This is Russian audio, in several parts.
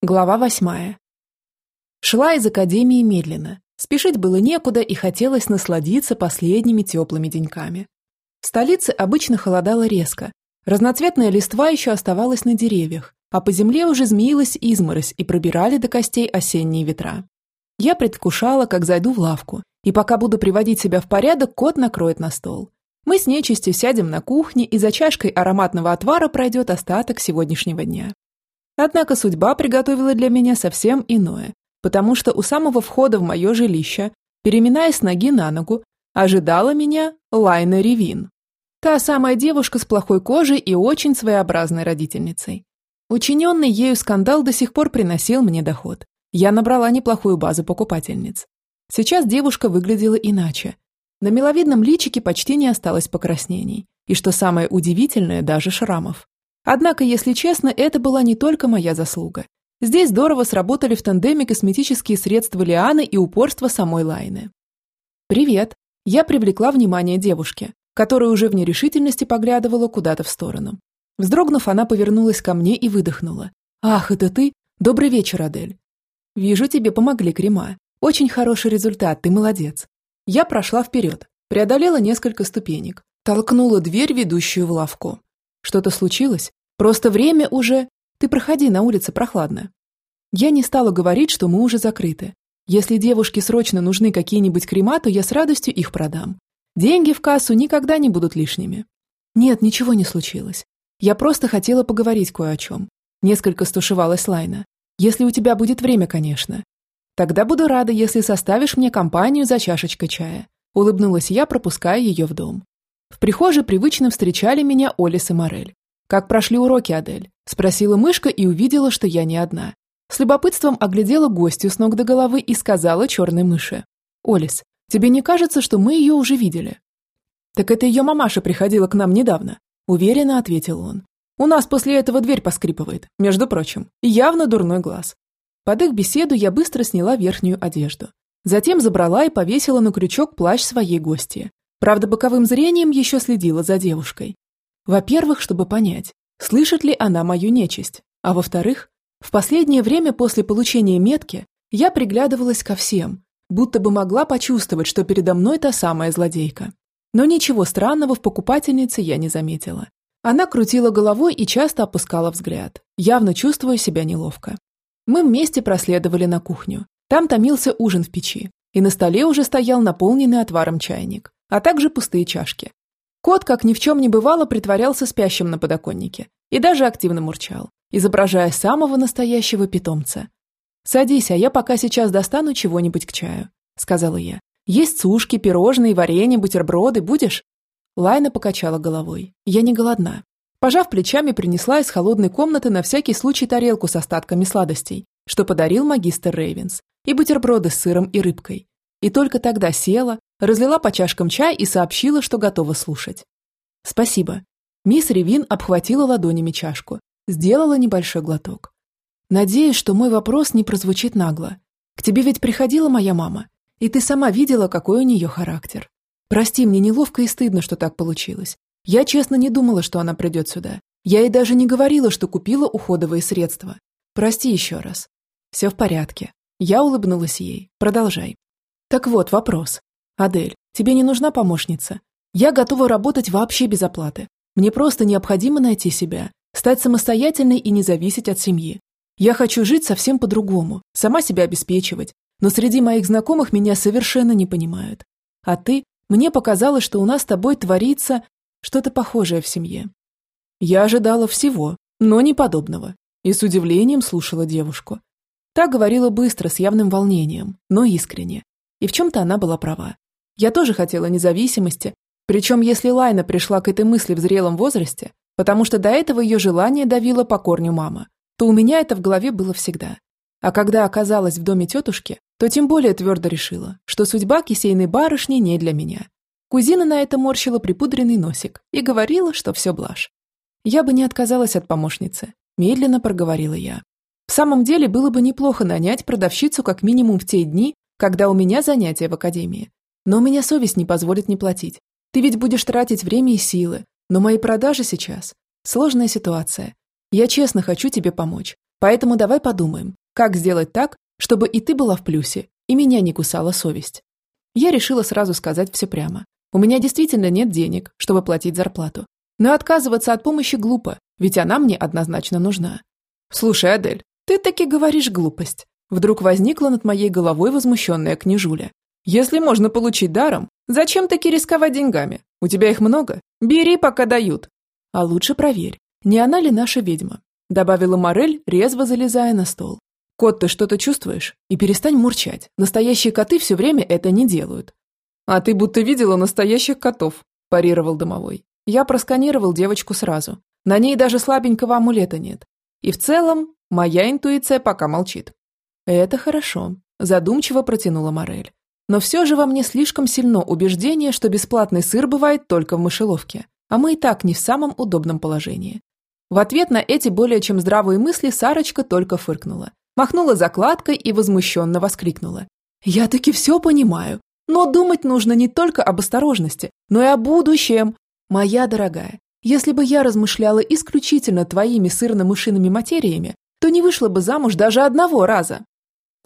Глава восьмая. Шла из академии медленно. Спешить было некуда и хотелось насладиться последними теплыми деньками. В столице обычно холодало резко. Разноцветная листва еще оставалась на деревьях, а по земле уже змеилась изморозь и пробирали до костей осенние ветра. Я предвкушала, как зайду в лавку, и пока буду приводить себя в порядок, кот накроет на стол. Мы с нечистью сядем на кухне, и за чашкой ароматного отвара пройдет остаток сегодняшнего дня. Однако судьба приготовила для меня совсем иное, потому что у самого входа в мое жилище, переминаясь ноги на ногу, ожидала меня Лайна Ревин. Та самая девушка с плохой кожей и очень своеобразной родительницей. Учиненный ею скандал до сих пор приносил мне доход. Я набрала неплохую базу покупательниц. Сейчас девушка выглядела иначе. На миловидном личике почти не осталось покраснений. И что самое удивительное, даже шрамов. Однако, если честно, это была не только моя заслуга. Здесь здорово сработали в тандеме косметические средства Лианы и упорство самой Лайны. «Привет!» Я привлекла внимание девушки, которая уже в нерешительности поглядывала куда-то в сторону. Вздрогнув, она повернулась ко мне и выдохнула. «Ах, это ты? Добрый вечер, Адель!» «Вижу, тебе помогли крема. Очень хороший результат, ты молодец!» Я прошла вперед, преодолела несколько ступенек, толкнула дверь, ведущую в лавку. Что-то случилось? Просто время уже... Ты проходи, на улице прохладно. Я не стала говорить, что мы уже закрыты. Если девушке срочно нужны какие-нибудь крема, то я с радостью их продам. Деньги в кассу никогда не будут лишними. Нет, ничего не случилось. Я просто хотела поговорить кое о чем. Несколько стушевалась Лайна. Если у тебя будет время, конечно. Тогда буду рада, если составишь мне компанию за чашечкой чая. Улыбнулась я, пропуская ее в дом. В прихожей привычно встречали меня Олис и Морель. «Как прошли уроки, Адель?» – спросила мышка и увидела, что я не одна. С любопытством оглядела гостью с ног до головы и сказала черной мыши. «Олис, тебе не кажется, что мы ее уже видели?» «Так это ее мамаша приходила к нам недавно», – уверенно ответил он. «У нас после этого дверь поскрипывает, между прочим, явно дурной глаз». Под их беседу я быстро сняла верхнюю одежду. Затем забрала и повесила на крючок плащ своей гости. Правда, боковым зрением еще следила за девушкой. Во-первых, чтобы понять, слышит ли она мою нечисть, а во-вторых, в последнее время после получения метки я приглядывалась ко всем, будто бы могла почувствовать, что передо мной та самая злодейка. Но ничего странного в покупательнице я не заметила. Она крутила головой и часто опускала взгляд, явно чувствуя себя неловко. Мы вместе проследовали на кухню. Там томился ужин в печи, и на столе уже стоял наполненный отваром чайник, а также пустые чашки, Кот, как ни в чем не бывало, притворялся спящим на подоконнике и даже активно мурчал, изображая самого настоящего питомца. «Садись, а я пока сейчас достану чего-нибудь к чаю», — сказала я. «Есть сушки, пирожные, варенье, бутерброды. Будешь?» Лайна покачала головой. «Я не голодна». Пожав плечами, принесла из холодной комнаты на всякий случай тарелку с остатками сладостей, что подарил магистр Рейвенс, и бутерброды с сыром и рыбкой. И только тогда села, разлила по чашкам чай и сообщила, что готова слушать. «Спасибо». Мисс Ревин обхватила ладонями чашку, сделала небольшой глоток. «Надеюсь, что мой вопрос не прозвучит нагло. К тебе ведь приходила моя мама, и ты сама видела, какой у нее характер. Прости, мне неловко и стыдно, что так получилось. Я честно не думала, что она придет сюда. Я ей даже не говорила, что купила уходовые средства. Прости еще раз. Все в порядке. Я улыбнулась ей. Продолжай. Так вот, вопрос. «Адель, тебе не нужна помощница. Я готова работать вообще без оплаты. Мне просто необходимо найти себя, стать самостоятельной и не зависеть от семьи. Я хочу жить совсем по-другому, сама себя обеспечивать, но среди моих знакомых меня совершенно не понимают. А ты, мне показалось, что у нас с тобой творится что-то похожее в семье. Я ожидала всего, но не подобного, и с удивлением слушала девушку. Та говорила быстро, с явным волнением, но искренне. И в чем-то она была права. Я тоже хотела независимости, причем если Лайна пришла к этой мысли в зрелом возрасте, потому что до этого ее желание давило по корню мама, то у меня это в голове было всегда. А когда оказалась в доме тетушки, то тем более твердо решила, что судьба кисейной барышни не для меня. Кузина на это морщила припудренный носик и говорила, что все блажь. Я бы не отказалась от помощницы, медленно проговорила я. В самом деле было бы неплохо нанять продавщицу как минимум в те дни, когда у меня занятия в академии, но у меня совесть не позволит не платить. Ты ведь будешь тратить время и силы. Но мои продажи сейчас – сложная ситуация. Я честно хочу тебе помочь. Поэтому давай подумаем, как сделать так, чтобы и ты была в плюсе, и меня не кусала совесть. Я решила сразу сказать все прямо. У меня действительно нет денег, чтобы платить зарплату. Но отказываться от помощи глупо, ведь она мне однозначно нужна. Слушай, Адель, ты таки говоришь глупость. Вдруг возникла над моей головой возмущенная княжуля. Если можно получить даром, зачем таки рисковать деньгами? У тебя их много? Бери, пока дают. А лучше проверь, не она ли наша ведьма? Добавила Морель, резво залезая на стол. Кот, ты что-то чувствуешь? И перестань мурчать. Настоящие коты все время это не делают. А ты будто видела настоящих котов, парировал домовой. Я просканировал девочку сразу. На ней даже слабенького амулета нет. И в целом, моя интуиция пока молчит. Это хорошо, задумчиво протянула Морель. Но все же во мне слишком сильно убеждение, что бесплатный сыр бывает только в мышеловке, а мы и так не в самом удобном положении. В ответ на эти более чем здравые мысли Сарочка только фыркнула, махнула закладкой и возмущенно воскликнула. «Я таки все понимаю, но думать нужно не только об осторожности, но и о будущем. Моя дорогая, если бы я размышляла исключительно твоими сырно-мышиными материями, то не вышла бы замуж даже одного раза.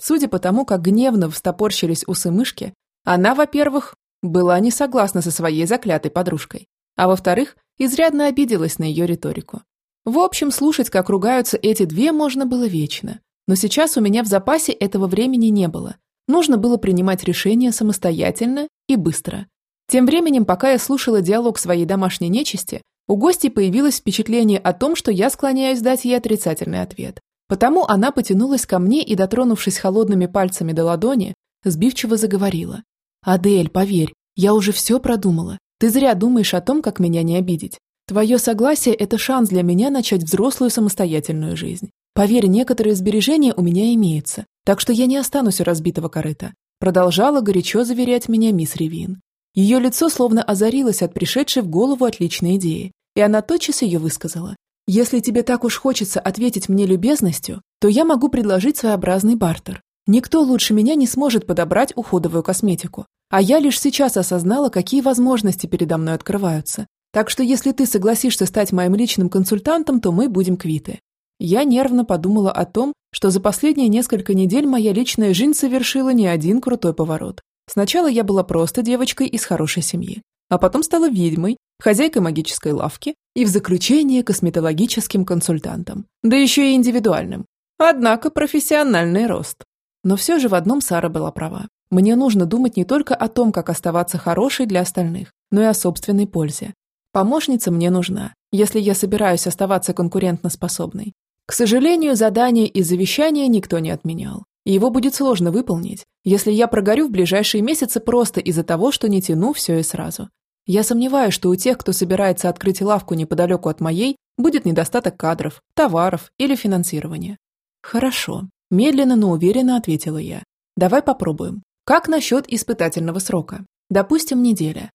Судя по тому, как гневно встопорщились усы мышки, она, во-первых, была не согласна со своей заклятой подружкой, а во-вторых, изрядно обиделась на ее риторику. В общем, слушать, как ругаются эти две, можно было вечно. Но сейчас у меня в запасе этого времени не было. Нужно было принимать решения самостоятельно и быстро. Тем временем, пока я слушала диалог своей домашней нечисти, у гостей появилось впечатление о том, что я склоняюсь дать ей отрицательный ответ. Потому она потянулась ко мне и, дотронувшись холодными пальцами до ладони, сбивчиво заговорила. «Адель, поверь, я уже все продумала. Ты зря думаешь о том, как меня не обидеть. Твое согласие – это шанс для меня начать взрослую самостоятельную жизнь. Поверь, некоторые сбережения у меня имеются, так что я не останусь у разбитого корыта», продолжала горячо заверять меня мисс Ревин. Ее лицо словно озарилось от пришедшей в голову отличной идеи, и она тотчас ее высказала. Если тебе так уж хочется ответить мне любезностью, то я могу предложить своеобразный бартер. Никто лучше меня не сможет подобрать уходовую косметику. А я лишь сейчас осознала, какие возможности передо мной открываются. Так что если ты согласишься стать моим личным консультантом, то мы будем квиты. Я нервно подумала о том, что за последние несколько недель моя личная жизнь совершила не один крутой поворот. Сначала я была просто девочкой из хорошей семьи, а потом стала ведьмой, хозяйкой магической лавки и в заключение косметологическим консультантом, да еще и индивидуальным. Однако профессиональный рост. Но все же в одном Сара была права. Мне нужно думать не только о том, как оставаться хорошей для остальных, но и о собственной пользе. Помощница мне нужна, если я собираюсь оставаться конкурентноспособной. К сожалению, задание и завещание никто не отменял. И его будет сложно выполнить, если я прогорю в ближайшие месяцы просто из-за того, что не тяну все и сразу. Я сомневаюсь, что у тех, кто собирается открыть лавку неподалеку от моей, будет недостаток кадров, товаров или финансирования. Хорошо, медленно, но уверенно ответила я. Давай попробуем. Как насчет испытательного срока? Допустим, неделя.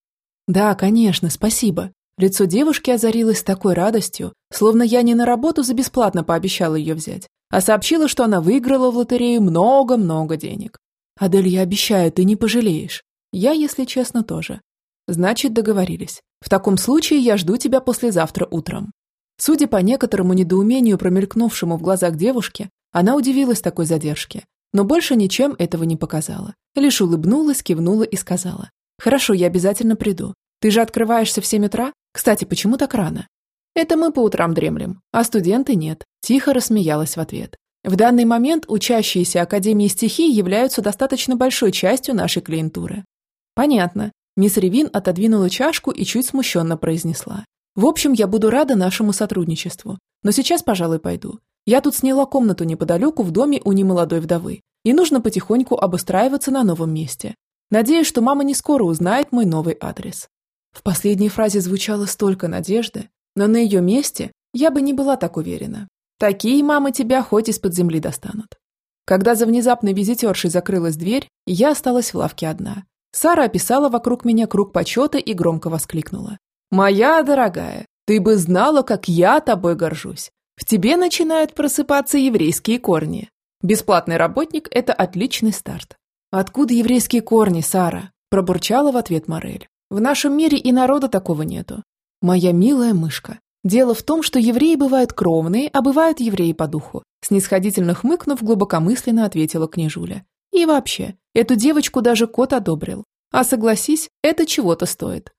Да, конечно, спасибо. Лицо девушки озарилось такой радостью, словно я не на работу за бесплатно пообещала ее взять, а сообщила, что она выиграла в лотерею много-много денег. Адель, я обещаю, ты не пожалеешь. Я, если честно, тоже. Значит, договорились. В таком случае я жду тебя послезавтра утром. Судя по некоторому недоумению, промелькнувшему в глазах девушки, она удивилась такой задержке, но больше ничем этого не показала. Лишь улыбнулась, кивнула и сказала. «Хорошо, я обязательно приду. Ты же открываешься в семь утра? Кстати, почему так рано?» «Это мы по утрам дремлем, а студенты нет», – тихо рассмеялась в ответ. В данный момент учащиеся Академии стихий являются достаточно большой частью нашей клиентуры. Понятно. Мисс Ревин отодвинула чашку и чуть смущенно произнесла. «В общем, я буду рада нашему сотрудничеству. Но сейчас, пожалуй, пойду. Я тут сняла комнату неподалеку в доме у немолодой вдовы, и нужно потихоньку обустраиваться на новом месте. Надеюсь, что мама не скоро узнает мой новый адрес». В последней фразе звучало столько надежды, но на ее месте я бы не была так уверена. Такие мамы тебя хоть из-под земли достанут. Когда за внезапной визитершей закрылась дверь, я осталась в лавке одна, Сара описала вокруг меня круг почета и громко воскликнула. «Моя дорогая, ты бы знала, как я тобой горжусь. В тебе начинают просыпаться еврейские корни. Бесплатный работник – это отличный старт». «Откуда еврейские корни, Сара?» – пробурчала в ответ Морель. «В нашем мире и народа такого нету. Моя милая мышка, Дело в том, что евреи бывают кровные, а бывают евреи по духу. Снисходительно хмыкнув, глубокомысленно ответила княжуля. И вообще, эту девочку даже кот одобрил. А согласись, это чего-то стоит.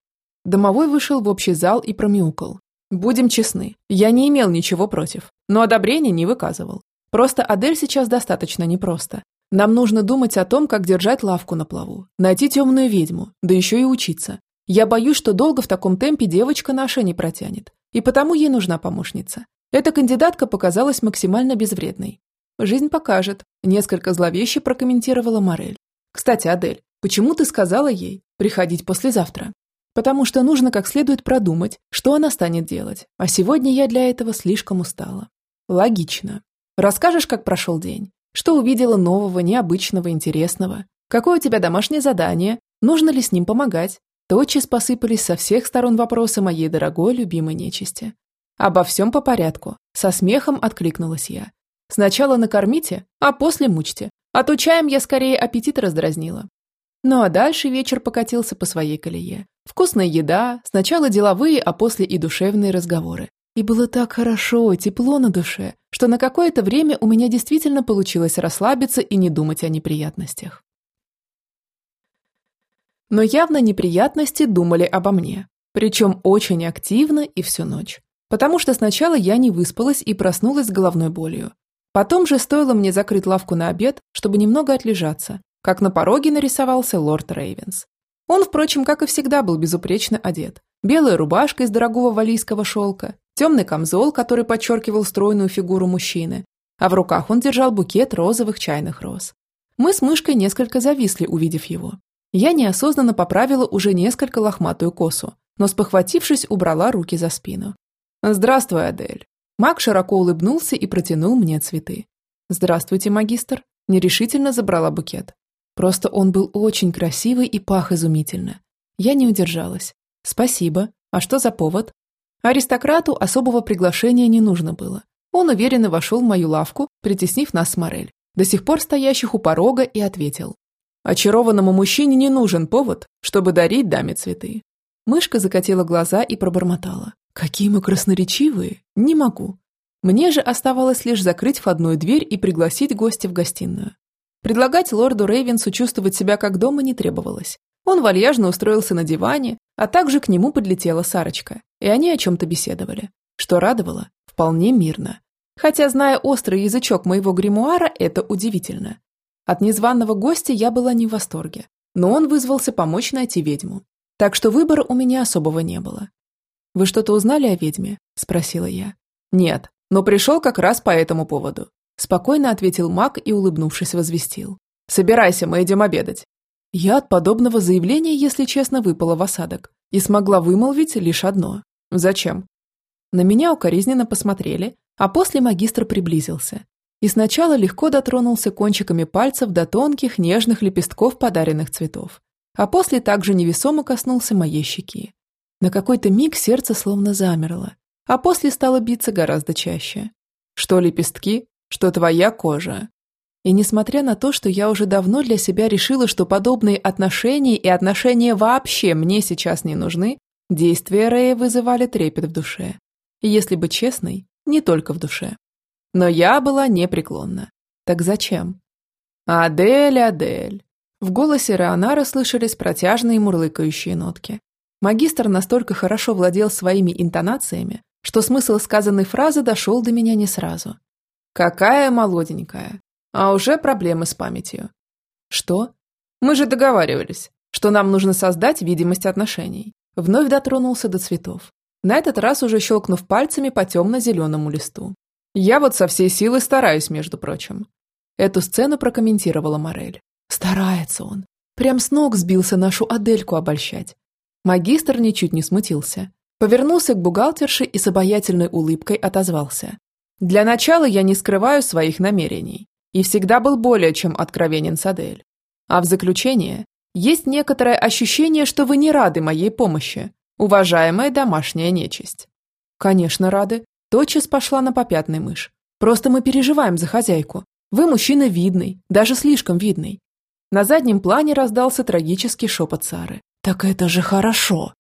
Домовой вышел в общий зал и промяукал. Будем честны, я не имел ничего против, но одобрения не выказывал. Просто Адель сейчас достаточно непросто. Нам нужно думать о том, как держать лавку на плаву, найти темную ведьму, да еще и учиться. Я боюсь, что долго в таком темпе девочка наша не протянет, и потому ей нужна помощница. Эта кандидатка показалась максимально безвредной. Жизнь покажет, несколько зловеще прокомментировала Морель. Кстати, Адель, почему ты сказала ей приходить послезавтра? Потому что нужно как следует продумать, что она станет делать, а сегодня я для этого слишком устала. Логично. Расскажешь, как прошел день? Что увидела нового, необычного, интересного? Какое у тебя домашнее задание? Нужно ли с ним помогать? Тотчас посыпались со всех сторон вопросы моей дорогой любимой нечисти. Обо всем по порядку. Со смехом откликнулась я. Сначала накормите, а после мучьте. А то чаем я скорее аппетит раздразнила. Ну а дальше вечер покатился по своей колее. Вкусная еда, сначала деловые, а после и душевные разговоры. И было так хорошо, тепло на душе, что на какое-то время у меня действительно получилось расслабиться и не думать о неприятностях. Но явно неприятности думали обо мне, причем очень активно и всю ночь. Потому что сначала я не выспалась и проснулась с головной болью. Потом же стоило мне закрыть лавку на обед, чтобы немного отлежаться, как на пороге нарисовался лорд Рейвенс. Он, впрочем, как и всегда, был безупречно одет. Белая рубашка из дорогого валийского шелка, темный камзол, который подчеркивал стройную фигуру мужчины, а в руках он держал букет розовых чайных роз. Мы с мышкой несколько зависли, увидев его. Я неосознанно поправила уже несколько лохматую косу, но, спохватившись, убрала руки за спину. «Здравствуй, Адель». Маг широко улыбнулся и протянул мне цветы. «Здравствуйте, магистр». Нерешительно забрала букет. Просто он был очень красивый и пах изумительно. Я не удержалась. «Спасибо. А что за повод?» Аристократу особого приглашения не нужно было. Он уверенно вошел в мою лавку, притеснив нас с Морель, до сих пор стоящих у порога, и ответил. Очарованному мужчине не нужен повод, чтобы дарить даме цветы. Мышка закатила глаза и пробормотала. «Какие мы красноречивые! Не могу!» Мне же оставалось лишь закрыть входную дверь и пригласить гостя в гостиную. Предлагать лорду Рейвенсу чувствовать себя как дома не требовалось. Он вальяжно устроился на диване, а также к нему подлетела Сарочка, и они о чем-то беседовали. Что радовало, вполне мирно. Хотя, зная острый язычок моего гримуара, это удивительно. От незваного гостя я была не в восторге, но он вызвался помочь найти ведьму. Так что выбора у меня особого не было. «Вы что-то узнали о ведьме?» – спросила я. «Нет, но пришел как раз по этому поводу», – спокойно ответил маг и, улыбнувшись, возвестил. «Собирайся, мы идем обедать. Я от подобного заявления, если честно, выпала в осадок и смогла вымолвить лишь одно. Зачем? На меня укоризненно посмотрели, а после магистр приблизился. И сначала легко дотронулся кончиками пальцев до тонких, нежных лепестков подаренных цветов, а после также невесомо коснулся моей щеки. На какой-то миг сердце словно замерло, а после стало биться гораздо чаще. Что лепестки, что твоя кожа. И несмотря на то, что я уже давно для себя решила, что подобные отношения и отношения вообще мне сейчас не нужны, действия Рэя вызывали трепет в душе. И если быть честной, не только в душе. Но я была непреклонна. Так зачем? «Адель, Адель!» В голосе Реонара слышались протяжные мурлыкающие нотки. Магистр настолько хорошо владел своими интонациями, что смысл сказанной фразы дошел до меня не сразу. «Какая молоденькая! А уже проблемы с памятью. Что? Мы же договаривались, что нам нужно создать видимость отношений. Вновь дотронулся до цветов. На этот раз уже щелкнув пальцами по темно-зеленому листу. Я вот со всей силы стараюсь, между прочим. Эту сцену прокомментировала Морель. Старается он. Прям с ног сбился нашу Адельку обольщать. Магистр ничуть не смутился. Повернулся к бухгалтерше и с обаятельной улыбкой отозвался. «Для начала я не скрываю своих намерений и всегда был более чем откровенен с Адель. А в заключение, есть некоторое ощущение, что вы не рады моей помощи, уважаемая домашняя нечисть. Конечно, рады. Тотчас пошла на попятный мышь. Просто мы переживаем за хозяйку. Вы мужчина видный, даже слишком видный. На заднем плане раздался трагический шепот Сары. «Так это же хорошо!»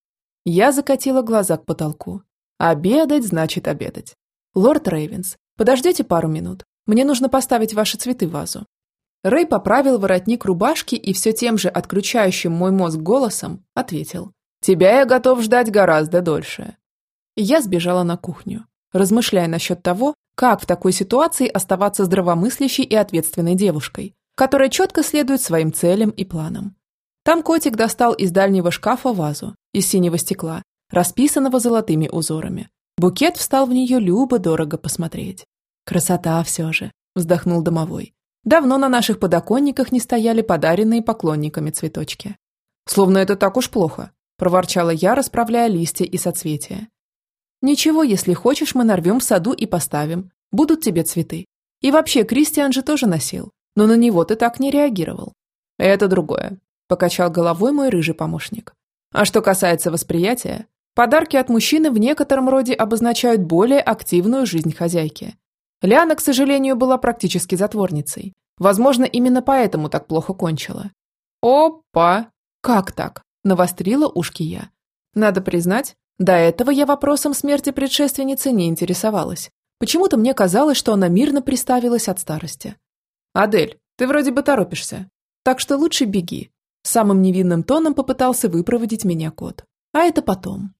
Я закатила глаза к потолку. Обедать значит обедать. Лорд Рейвенс, подождите пару минут. Мне нужно поставить ваши цветы в вазу. Рэй поправил воротник рубашки и все тем же отключающим мой мозг голосом ответил. «Тебя я готов ждать гораздо дольше». я сбежала на кухню, размышляя насчет того, как в такой ситуации оставаться здравомыслящей и ответственной девушкой, которая четко следует своим целям и планам. Там котик достал из дальнего шкафа вазу из синего стекла, расписанного золотыми узорами. Букет встал в нее любо-дорого посмотреть. «Красота все же», – вздохнул домовой. «Давно на наших подоконниках не стояли подаренные поклонниками цветочки». «Словно это так уж плохо», – проворчала я, расправляя листья и соцветия. «Ничего, если хочешь, мы нарвем в саду и поставим. Будут тебе цветы. И вообще, Кристиан же тоже носил, но на него ты так не реагировал». «Это другое», – покачал головой мой рыжий помощник. «А что касается восприятия, Подарки от мужчины в некотором роде обозначают более активную жизнь хозяйки. Ляна, к сожалению, была практически затворницей. Возможно, именно поэтому так плохо кончила. «Опа! Как так?» – навострила ушки я. Надо признать, до этого я вопросом смерти предшественницы не интересовалась. Почему-то мне казалось, что она мирно приставилась от старости. «Адель, ты вроде бы торопишься. Так что лучше беги». Самым невинным тоном попытался выпроводить меня кот. А это потом.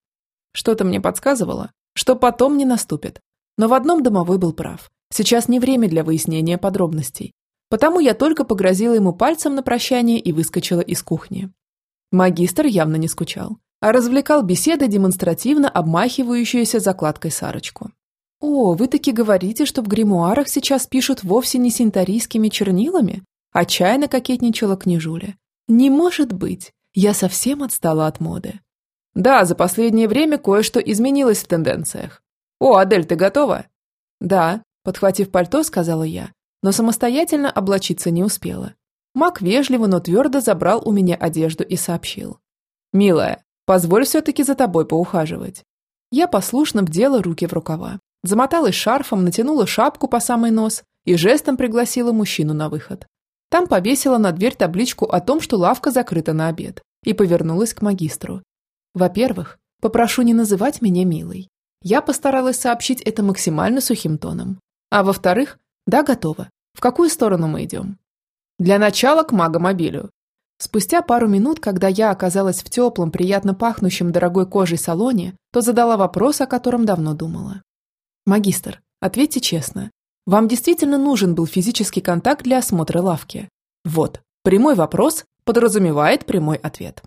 Что-то мне подсказывало, что потом не наступит. Но в одном домовой был прав. Сейчас не время для выяснения подробностей. Потому я только погрозила ему пальцем на прощание и выскочила из кухни. Магистр явно не скучал, а развлекал беседой демонстративно обмахивающуюся закладкой Сарочку. «О, вы таки говорите, что в гримуарах сейчас пишут вовсе не синтарийскими чернилами?» Отчаянно кокетничала княжуля. «Не может быть! Я совсем отстала от моды. Да, за последнее время кое-что изменилось в тенденциях. О, Адель, ты готова? Да, подхватив пальто, сказала я, но самостоятельно облачиться не успела. Мак вежливо, но твердо забрал у меня одежду и сообщил. «Милая, позволь все-таки за тобой поухаживать». Я послушно вдела руки в рукава, замоталась шарфом, натянула шапку по самый нос и жестом пригласила мужчину на выход. Там повесила на дверь табличку о том, что лавка закрыта на обед, и повернулась к магистру. Во-первых, попрошу не называть меня милой. Я постаралась сообщить это максимально сухим тоном. А во-вторых, да, готово. В какую сторону мы идем? Для начала к магомобилю. Спустя пару минут, когда я оказалась в теплом, приятно пахнущем дорогой кожей салоне, то задала вопрос, о котором давно думала. «Магистр, ответьте честно. Вам действительно нужен был физический контакт для осмотра лавки?» Вот, прямой вопрос подразумевает прямой ответ.